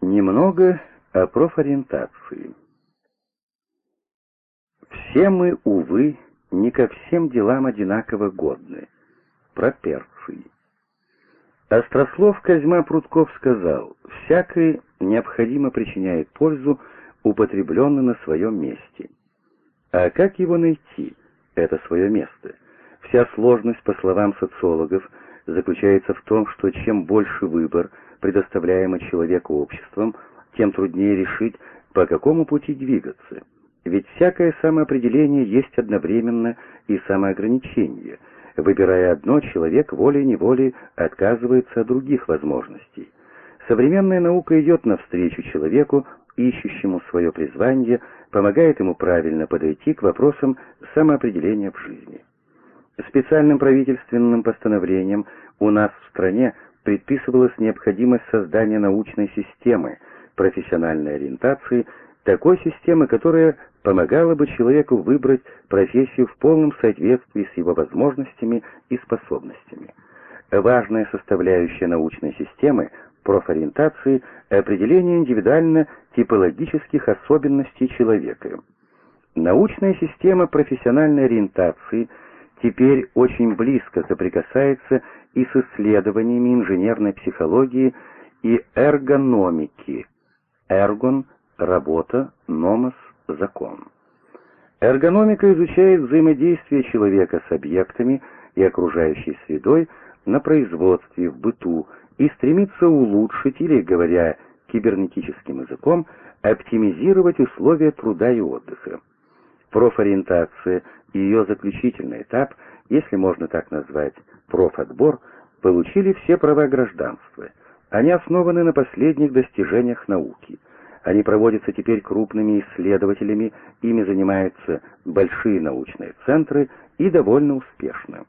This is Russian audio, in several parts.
Немного о профориентации. Все мы, увы, не ко всем делам одинаково годны. Про Перций. Острослов Козьма Прутков сказал, «Всякий необходимо причиняет пользу, употребленный на своем месте». А как его найти, это свое место? Вся сложность, по словам социологов, заключается в том, что чем больше выбор, предоставляемый человеку обществом, тем труднее решить, по какому пути двигаться. Ведь всякое самоопределение есть одновременно и самоограничение. Выбирая одно, человек волей-неволей отказывается от других возможностей. Современная наука идет навстречу человеку, ищущему свое призвание, помогает ему правильно подойти к вопросам самоопределения в жизни. Специальным правительственным постановлением у нас в стране предписывалась необходимость создания научной системы профессиональной ориентации, такой системы, которая помогала бы человеку выбрать профессию в полном соответствии с его возможностями и способностями. Важная составляющая научной системы профориентации — определение индивидуально-типологических особенностей человека. Научная система профессиональной ориентации теперь очень близко соприкасается и с исследованиями инженерной психологии и эргономики. Эргон — работа, номос — закон. Эргономика изучает взаимодействие человека с объектами и окружающей средой на производстве, в быту, и стремится улучшить или, говоря кибернетическим языком, оптимизировать условия труда и отдыха. Профориентация и ее заключительный этап, если можно так назвать, профотбор, получили все права гражданства. Они основаны на последних достижениях науки. Они проводятся теперь крупными исследователями, ими занимаются большие научные центры и довольно успешно.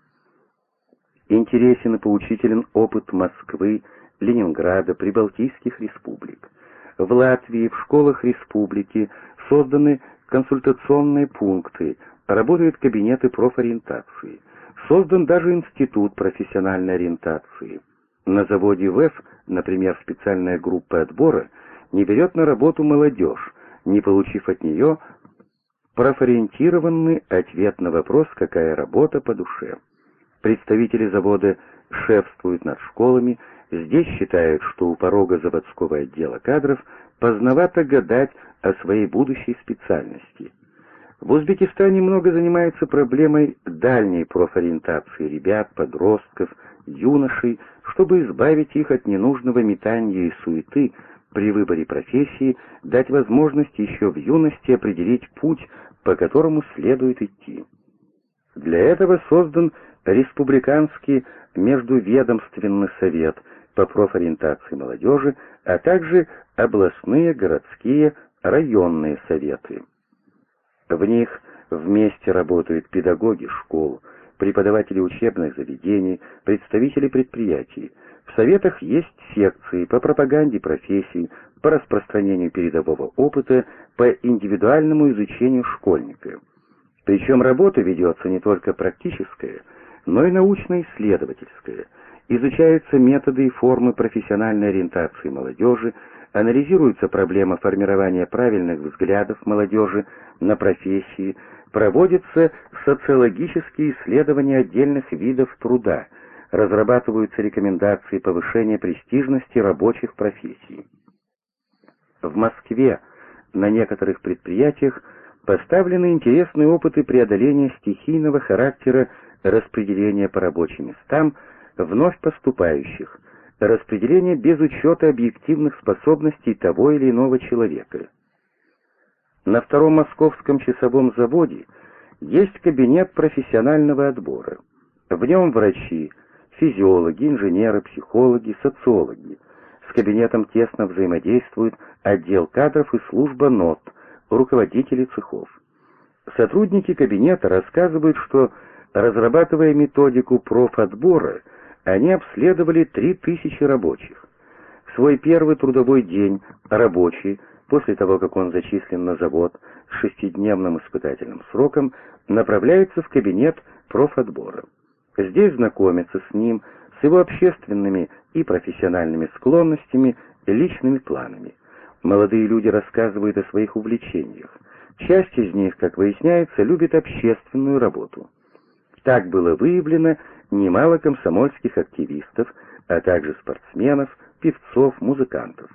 Интересен и поучителен опыт Москвы, Ленинграда, Прибалтийских республик. В Латвии в школах республики созданы консультационные пункты, работают кабинеты профориентации. Создан даже институт профессиональной ориентации. На заводе ВЭФ, например, специальная группа отбора не берет на работу молодежь, не получив от нее профориентированный ответ на вопрос, какая работа по душе. Представители завода шефствуют над школами, здесь считают, что у порога заводского отдела кадров поздновато гадать о своей будущей специальности. В Узбекистане много занимаются проблемой дальней профориентации ребят, подростков, юношей, чтобы избавить их от ненужного метания и суеты при выборе профессии, дать возможность еще в юности определить путь, по которому следует идти. Для этого создан Республиканский междуведомственный совет по профориентации молодежи, а также областные, городские, районные советы. В них вместе работают педагоги школ, преподаватели учебных заведений, представители предприятий. В советах есть секции по пропаганде профессий, по распространению передового опыта, по индивидуальному изучению школьника. Причем работа ведется не только практическая, но и научно-исследовательская. Изучаются методы и формы профессиональной ориентации молодежи, анализируется проблема формирования правильных взглядов молодежи на профессии, проводятся социологические исследования отдельных видов труда, разрабатываются рекомендации повышения престижности рабочих профессий. В Москве на некоторых предприятиях поставлены интересные опыты преодоления стихийного характера распределения по рабочим местам вновь поступающих, распределение без учета объективных способностей того или иного человека. На втором московском часовом заводе есть кабинет профессионального отбора. В нем врачи, физиологи, инженеры, психологи, социологи. С кабинетом тесно взаимодействуют отдел кадров и служба НОТ, руководители цехов. Сотрудники кабинета рассказывают, что Разрабатывая методику профотбора, они обследовали 3000 рабочих. В свой первый трудовой день рабочий, после того, как он зачислен на завод с шестидневным испытательным сроком, направляется в кабинет профотбора. Здесь знакомится с ним, с его общественными и профессиональными склонностями, личными планами. Молодые люди рассказывают о своих увлечениях. Часть из них, как выясняется, любит общественную работу. Так было выявлено немало комсомольских активистов, а также спортсменов, певцов, музыкантов.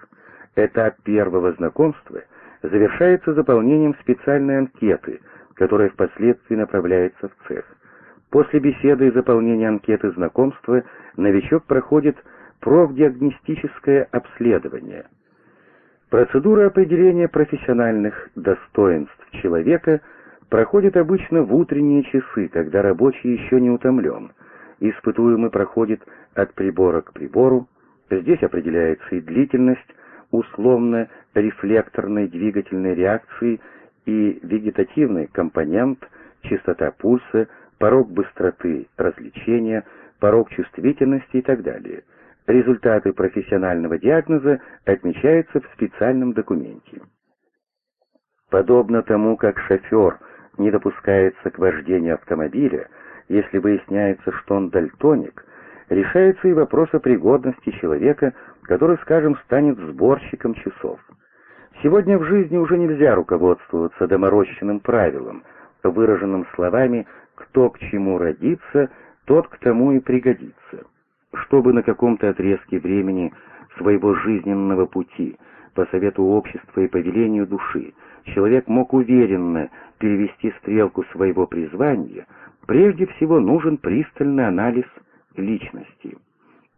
Этап первого знакомства завершается заполнением специальной анкеты, которая впоследствии направляется в цех. После беседы и заполнения анкеты знакомства новичок проходит профдиагностическое обследование. Процедура определения профессиональных достоинств человека проходит обычно в утренние часы, когда рабочий еще не утомлен. Испытуемый проходит от прибора к прибору, здесь определяется и длительность условно-рефлекторной двигательной реакции и вегетативный компонент, частота пульса, порог быстроты развлечения, порог чувствительности и так далее. Результаты профессионального диагноза отмечаются в специальном документе. Подобно тому, как шофер не допускается к вождению автомобиля, если выясняется, что он дальтоник, решается и вопрос о пригодности человека который, скажем, станет сборщиком часов. Сегодня в жизни уже нельзя руководствоваться доморощенным правилом, выраженным словами «кто к чему родится, тот к тому и пригодится». Чтобы на каком-то отрезке времени своего жизненного пути, по совету общества и по велению души, человек мог уверенно перевести стрелку своего призвания, прежде всего нужен пристальный анализ личности.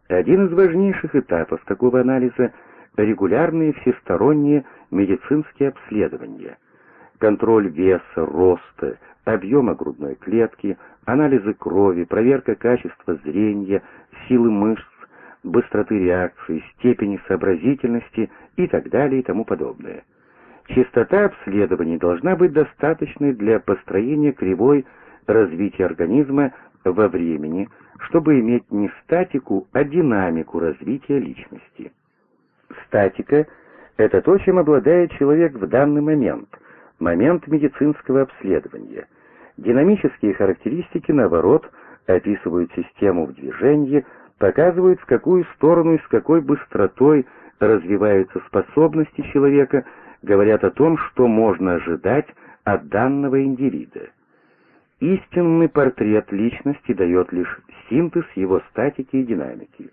Один из важнейших этапов такого анализа – регулярные всесторонние медицинские обследования. Контроль веса, роста, объема грудной клетки, анализы крови, проверка качества зрения, силы мышц, быстроты реакции, степени сообразительности и так далее и тому подобное. Частота обследований должна быть достаточной для построения кривой развития организма во времени – чтобы иметь не статику, а динамику развития личности. Статика — это то, чем обладает человек в данный момент, момент медицинского обследования. Динамические характеристики, наоборот, описывают систему в движении, показывают, в какую сторону и с какой быстротой развиваются способности человека, говорят о том, что можно ожидать от данного индивида. Истинный портрет личности дает лишь синтез его статики и динамики.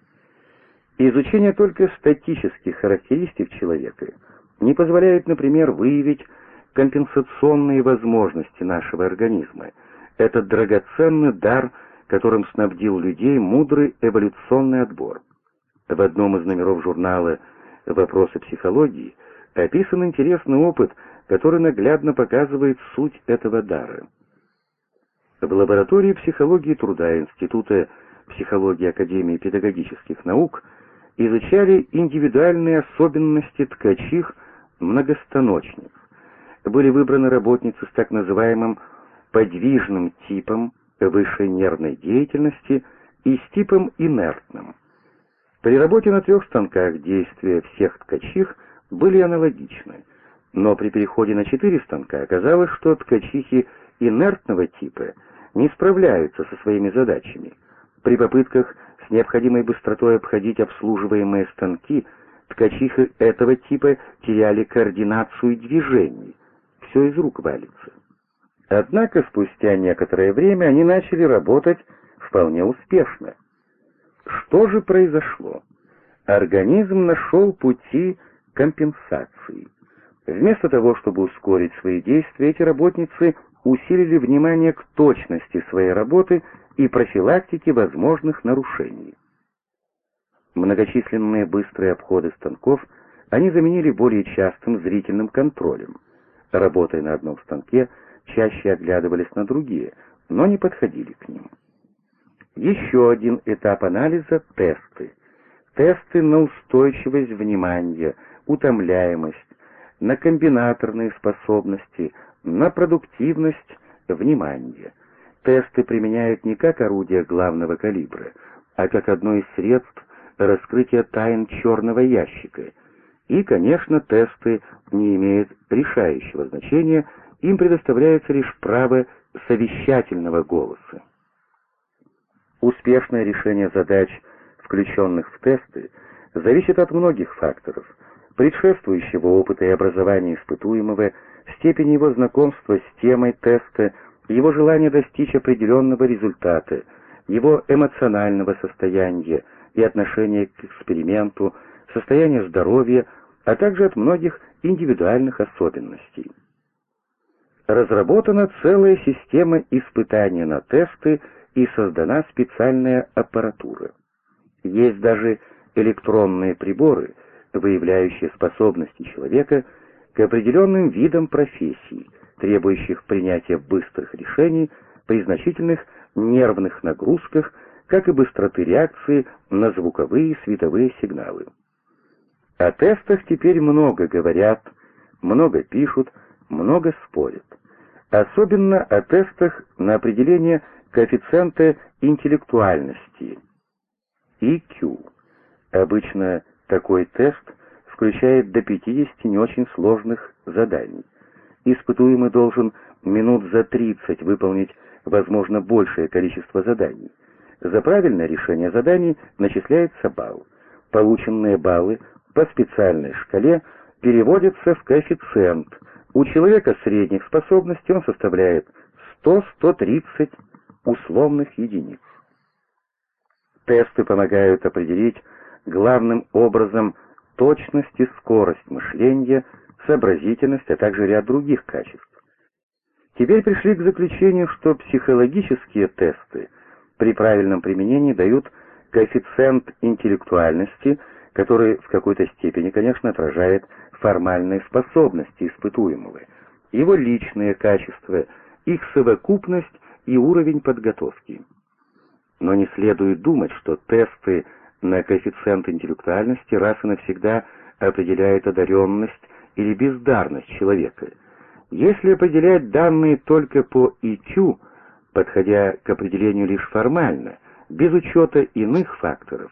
Изучение только статических характеристик человека не позволяет, например, выявить компенсационные возможности нашего организма. Этот драгоценный дар, которым снабдил людей мудрый эволюционный отбор. В одном из номеров журнала «Вопросы психологии» описан интересный опыт, который наглядно показывает суть этого дара. В лаборатории психологии труда Института психологии Академии педагогических наук изучали индивидуальные особенности ткачих многостаночниц. Были выбраны работницы с так называемым подвижным типом высшей нервной деятельности и с типом инертным. При работе на трех станках действия всех ткачих были аналогичны, но при переходе на четыре станка оказалось, что ткачихи инертного типа – не справляются со своими задачами. При попытках с необходимой быстротой обходить обслуживаемые станки, ткачихи этого типа теряли координацию движений. Все из рук валится. Однако спустя некоторое время они начали работать вполне успешно. Что же произошло? Организм нашел пути компенсации. Вместо того, чтобы ускорить свои действия, эти работницы усилили внимание к точности своей работы и профилактике возможных нарушений. Многочисленные быстрые обходы станков они заменили более частым зрительным контролем. Работая на одном станке, чаще оглядывались на другие, но не подходили к ним. Еще один этап анализа — тесты. Тесты на устойчивость внимания, утомляемость, на комбинаторные способности, на продуктивность внимания. Тесты применяют не как орудие главного калибра, а как одно из средств раскрытия тайн черного ящика. И, конечно, тесты не имеют решающего значения, им предоставляется лишь право совещательного голоса. Успешное решение задач, включенных в тесты, зависит от многих факторов, предшествующего опыта и образования испытуемого, степени его знакомства с темой теста, его желания достичь определенного результата, его эмоционального состояния и отношения к эксперименту, состояния здоровья, а также от многих индивидуальных особенностей. Разработана целая система испытаний на тесты и создана специальная аппаратура. Есть даже электронные приборы, выявляющие способности человека к определенным видам профессий, требующих принятия быстрых решений при значительных нервных нагрузках, как и быстроты реакции на звуковые и световые сигналы. О тестах теперь много говорят, много пишут, много спорят. Особенно о тестах на определение коэффициента интеллектуальности, EQ. Обычно такой тест включает до 50 не очень сложных заданий. Испытуемый должен минут за 30 выполнить, возможно, большее количество заданий. За правильное решение заданий начисляется балл. Полученные баллы по специальной шкале переводятся в коэффициент. У человека средних способностей он составляет 100-130 условных единиц. Тесты помогают определить главным образом точность и скорость мышления, сообразительность, а также ряд других качеств. Теперь пришли к заключению, что психологические тесты при правильном применении дают коэффициент интеллектуальности, который в какой-то степени, конечно, отражает формальные способности испытуемого, его личные качества, их совокупность и уровень подготовки. Но не следует думать, что тесты на коэффициент интеллектуальности раз и навсегда определяют одаренность или бездарность человека. Если определять данные только по IQ, подходя к определению лишь формально, без учета иных факторов,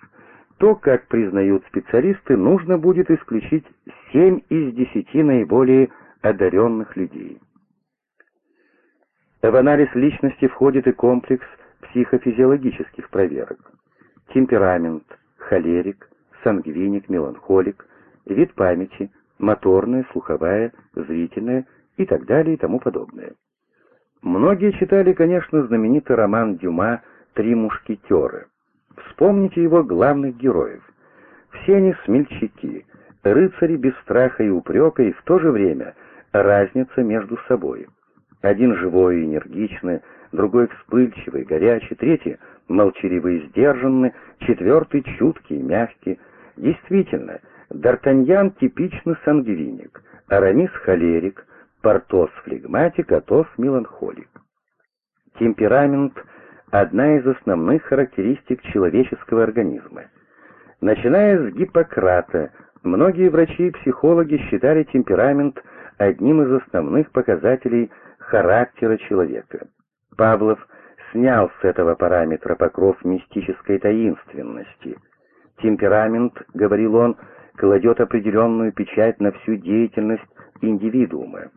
то, как признают специалисты, нужно будет исключить 7 из 10 наиболее одаренных людей. В анализ личности входит и комплекс психофизиологических проверок. Темперамент, холерик, сангвиник, меланхолик, вид памяти, моторная, слуховая, зрительная и так далее и тому подобное. Многие читали, конечно, знаменитый роман Дюма «Три мушкетера». Вспомните его главных героев. Все они смельчаки, рыцари без страха и упрека, и в то же время разница между собой – один живой и энергичный, другой вспыльчивый, горячий, третий молчаливый и сдержанный, четвертый чуткий и мягкий. Действительно, Д'Артаньян типичный сангвиник, Арамис холерик, Портос флегматик, Атос меланхолик. Темперамент — одна из основных характеристик человеческого организма. Начиная с Гиппократа, многие врачи и психологи считали темперамент одним из основных показателей характера человека. Павлов снял с этого параметра покров мистической таинственности. Темперамент, говорил он, кладет определенную печать на всю деятельность индивидуума.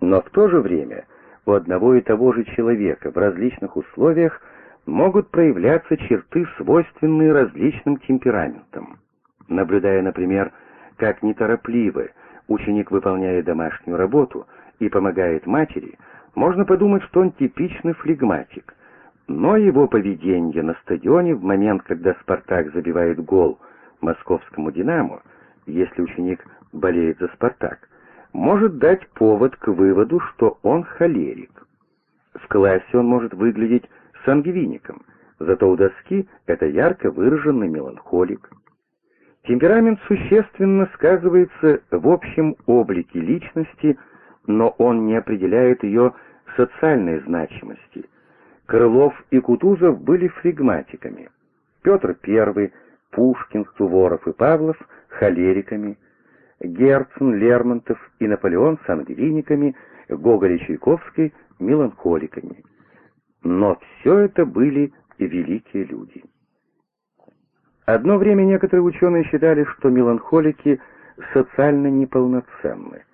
Но в то же время у одного и того же человека в различных условиях могут проявляться черты, свойственные различным темпераментам. Наблюдая, например, как неторопливо ученик выполняет домашнюю работу и помогает матери, можно подумать, что он типичный флегматик. Но его поведение на стадионе в момент, когда «Спартак» забивает гол московскому «Динамо», если ученик болеет за «Спартак», может дать повод к выводу, что он холерик. В классе он может выглядеть сангвиником, зато у доски это ярко выраженный меланхолик. Темперамент существенно сказывается в общем облике личности – но он не определяет ее социальной значимости. Крылов и Кутузов были флегматиками, Петр I, Пушкин, Суворов и Павлов — холериками, Герцен, Лермонтов и Наполеон — сангвиниками, Гоголь и Чайковский — меланхоликами. Но все это были великие люди. Одно время некоторые ученые считали, что меланхолики социально неполноценны.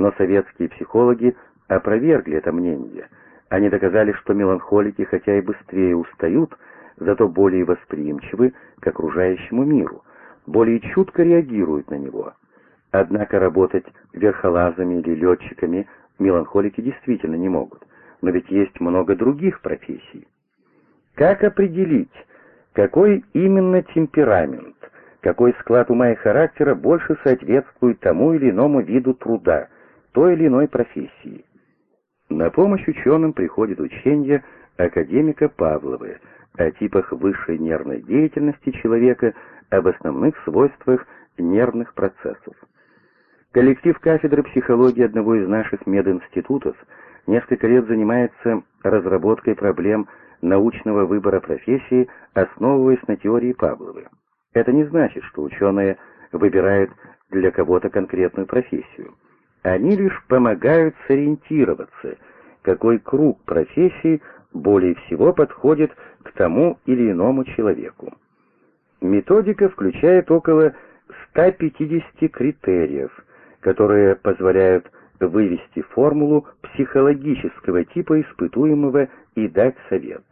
Но советские психологи опровергли это мнение. Они доказали, что меланхолики, хотя и быстрее устают, зато более восприимчивы к окружающему миру, более чутко реагируют на него. Однако работать верхолазами или летчиками меланхолики действительно не могут, но ведь есть много других профессий. Как определить, какой именно темперамент, какой склад ума и характера больше соответствует тому или иному виду труда, той или иной профессии? На помощь ученым приходит учение академика Павловы о типах высшей нервной деятельности человека, об основных свойствах нервных процессов. Коллектив кафедры психологии одного из наших мединститутов несколько лет занимается разработкой проблем научного выбора профессии, основываясь на теории Павловы. Это не значит, что ученые выбирают для кого-то конкретную профессию. Они лишь помогают сориентироваться, какой круг профессий более всего подходит к тому или иному человеку. Методика включает около 150 критериев, которые позволяют вывести формулу психологического типа испытуемого и дать совет.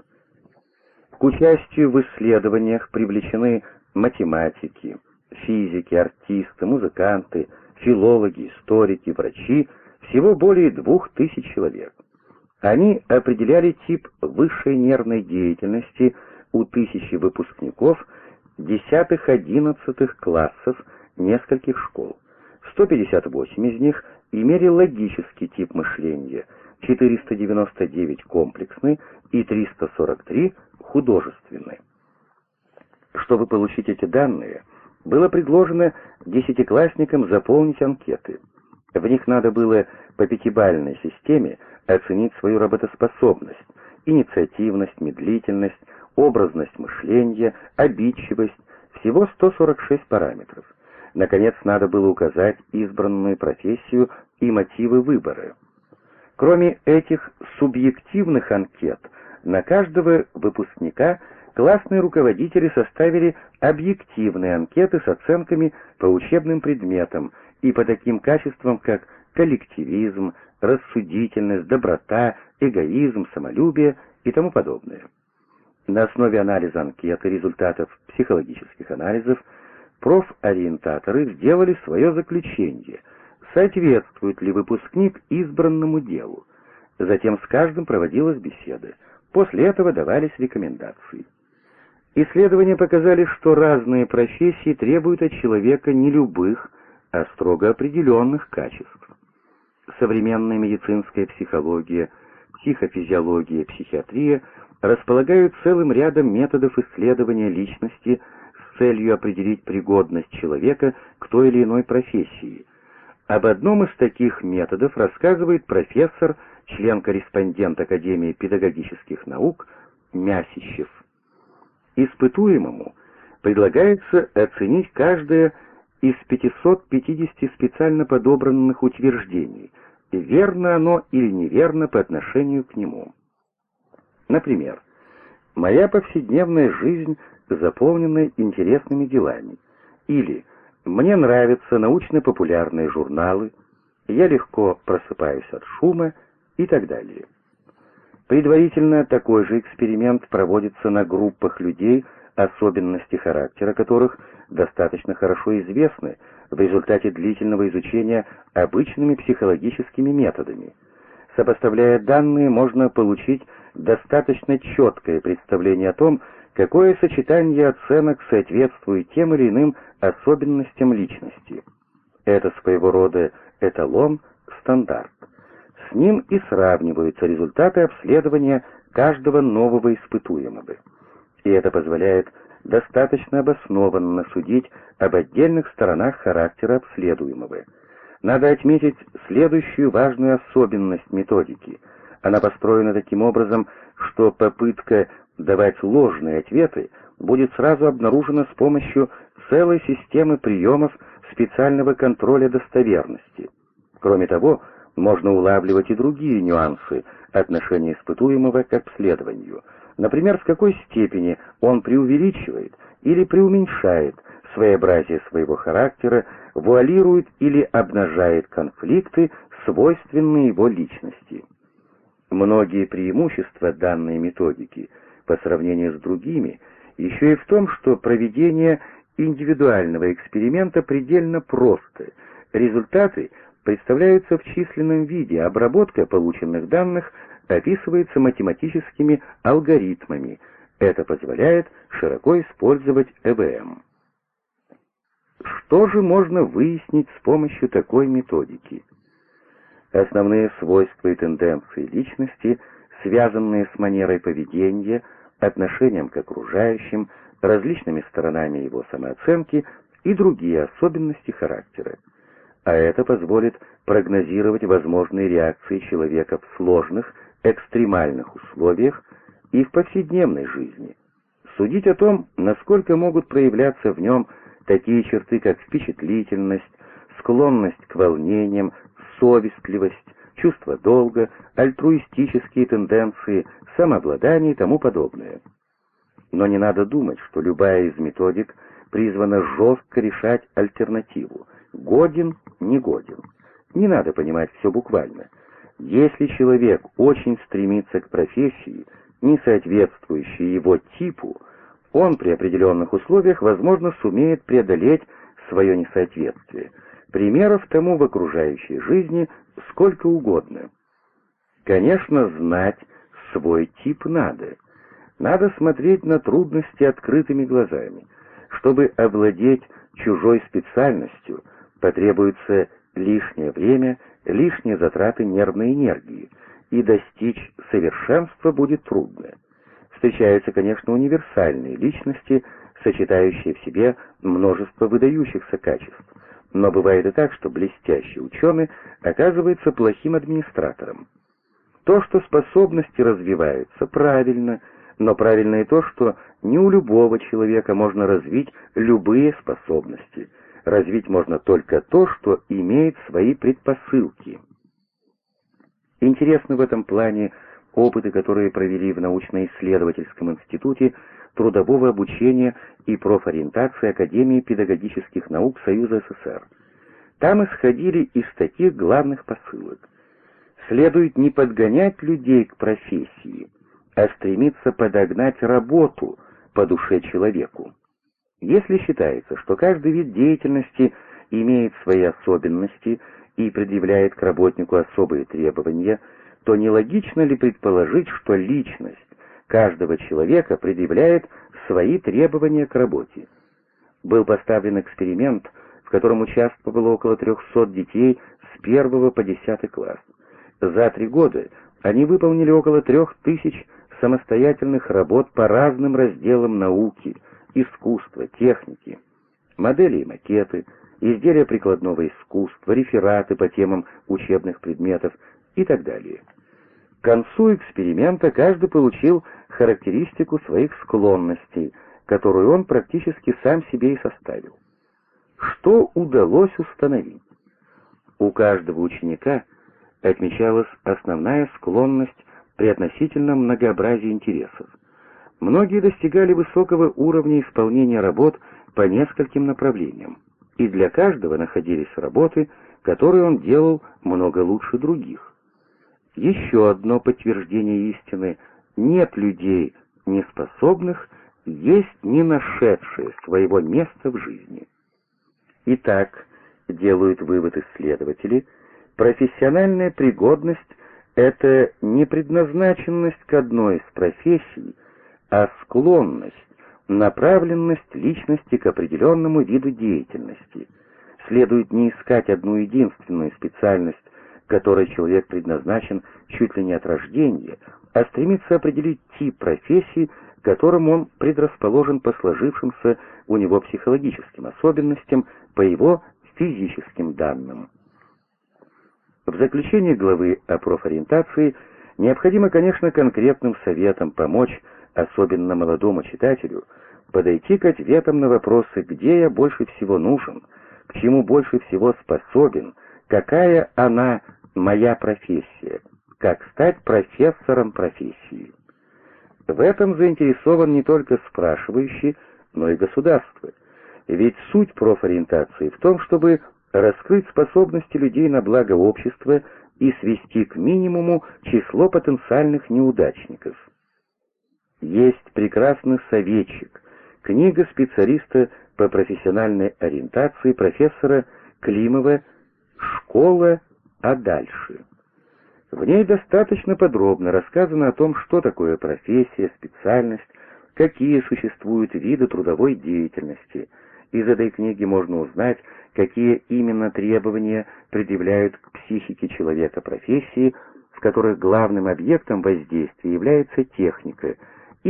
К участию в исследованиях привлечены математики, физики, артисты, музыканты, филологи, историки, врачи, всего более двух тысяч человек. Они определяли тип высшей нервной деятельности у тысячи выпускников десятых-одиннадцатых классов нескольких школ. 158 из них имели логический тип мышления, 499 комплексный и 343 художественный. Чтобы получить эти данные, было предложено десятиклассникам заполнить анкеты. В них надо было по пятибалльной системе оценить свою работоспособность, инициативность, медлительность, образность мышления, обидчивость, всего 146 параметров. Наконец, надо было указать избранную профессию и мотивы выбора. Кроме этих субъективных анкет, на каждого выпускника классные руководители составили объективные анкеты с оценками по учебным предметам и по таким качествам, как коллективизм, рассудительность, доброта, эгоизм, самолюбие и тому подобное. На основе анализа анкеты результатов психологических анализов профориентаторы сделали свое заключение, соответствует ли выпускник избранному делу. Затем с каждым проводилась беседа. После этого давались рекомендации. Исследования показали, что разные профессии требуют от человека не любых, а строго определенных качеств. Современная медицинская психология, психофизиология, психиатрия располагают целым рядом методов исследования личности с целью определить пригодность человека к той или иной профессии. Об одном из таких методов рассказывает профессор, член-корреспондент Академии педагогических наук Мясищев. Испытуемому предлагается оценить каждое из 550 специально подобранных утверждений, верно оно или неверно по отношению к нему. Например, «Моя повседневная жизнь заполнена интересными делами» или «Мне нравятся научно-популярные журналы», «Я легко просыпаюсь от шума» и так далее. Предварительно такой же эксперимент проводится на группах людей, особенности характера которых достаточно хорошо известны в результате длительного изучения обычными психологическими методами. Сопоставляя данные, можно получить достаточно четкое представление о том, какое сочетание оценок соответствует тем или иным особенностям личности. Это своего рода эталон, стандарт. С ним и сравниваются результаты обследования каждого нового испытуемого. И это позволяет достаточно обоснованно судить об отдельных сторонах характера обследуемого. Надо отметить следующую важную особенность методики. Она построена таким образом, что попытка давать ложные ответы будет сразу обнаружена с помощью целой системы приемов специального контроля достоверности. Кроме того, можно улавливать и другие нюансы отношения испытуемого к обследованию. Например, в какой степени он преувеличивает или преуменьшает своеобразие своего характера, вуалирует или обнажает конфликты, свойственные его личности. Многие преимущества данной методики по сравнению с другими еще и в том, что проведение индивидуального эксперимента предельно просто. Результаты представляются в численном виде, обработка полученных данных описывается математическими алгоритмами. Это позволяет широко использовать ЭВМ. Что же можно выяснить с помощью такой методики? Основные свойства и тенденции личности, связанные с манерой поведения, отношением к окружающим, различными сторонами его самооценки и другие особенности характера. А это позволит прогнозировать возможные реакции человека в сложных, экстремальных условиях и в повседневной жизни. Судить о том, насколько могут проявляться в нем такие черты, как впечатлительность, склонность к волнениям, совестливость, чувство долга, альтруистические тенденции, самообладание и тому подобное. Но не надо думать, что любая из методик призвана жестко решать альтернативу «годен, не годен». Не надо понимать все буквально. Если человек очень стремится к профессии, не соответствующей его типу, он при определенных условиях, возможно, сумеет преодолеть свое несоответствие. Примеров тому в окружающей жизни сколько угодно. Конечно, знать свой тип надо. Надо смотреть на трудности открытыми глазами. Чтобы овладеть чужой специальностью, потребуется лишнее время, лишние затраты нервной энергии, и достичь совершенства будет трудно. Встречаются, конечно, универсальные личности, сочетающие в себе множество выдающихся качеств. Но бывает и так, что блестящий ученый оказывается плохим администратором. То, что способности развиваются, правильно, но правильно и то, что не у любого человека можно развить любые способности. Развить можно только то, что имеет свои предпосылки. Интересны в этом плане опыты, которые провели в научно-исследовательском институте трудового обучения и профориентации Академии педагогических наук Союза СССР. Там исходили из таких главных посылок. Следует не подгонять людей к профессии, а стремиться подогнать работу по душе человеку. Если считается, что каждый вид деятельности имеет свои особенности и предъявляет к работнику особые требования – то нелогично ли предположить, что личность каждого человека предъявляет свои требования к работе? Был поставлен эксперимент, в котором участвовало около 300 детей с 1 по 10 класс. За три года они выполнили около 3000 самостоятельных работ по разным разделам науки, искусства, техники, модели и макеты, изделия прикладного искусства, рефераты по темам учебных предметов и так далее. К концу эксперимента каждый получил характеристику своих склонностей, которую он практически сам себе и составил. Что удалось установить? У каждого ученика отмечалась основная склонность при относительном многообразии интересов. Многие достигали высокого уровня исполнения работ по нескольким направлениям, и для каждого находились работы, которые он делал много лучше других. Еще одно подтверждение истины — нет людей неспособных, есть не нашедшие своего места в жизни. Итак, делают вывод исследователи, профессиональная пригодность — это не предназначенность к одной из профессий, а склонность, направленность личности к определенному виду деятельности. Следует не искать одну единственную специальность которой человек предназначен чуть ли не от рождения, а стремится определить тип профессии, которым он предрасположен по сложившимся у него психологическим особенностям, по его физическим данным. В заключение главы о профориентации необходимо, конечно, конкретным советом помочь, особенно молодому читателю, подойти к ответам на вопросы, где я больше всего нужен, к чему больше всего способен, какая она моя профессия, как стать профессором профессии. В этом заинтересован не только спрашивающий, но и государство. Ведь суть профориентации в том, чтобы раскрыть способности людей на благо общества и свести к минимуму число потенциальных неудачников. Есть прекрасный советчик, книга специалиста по профессиональной ориентации профессора Климова «Школа, а дальше». В ней достаточно подробно рассказано о том, что такое профессия, специальность, какие существуют виды трудовой деятельности. Из этой книги можно узнать, какие именно требования предъявляют к психике человека профессии, в которых главным объектом воздействия является техника,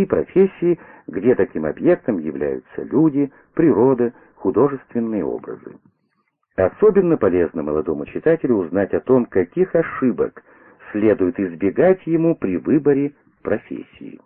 и профессии, где таким объектом являются люди, природа, художественные образы. Особенно полезно молодому читателю узнать о том, каких ошибок следует избегать ему при выборе профессии.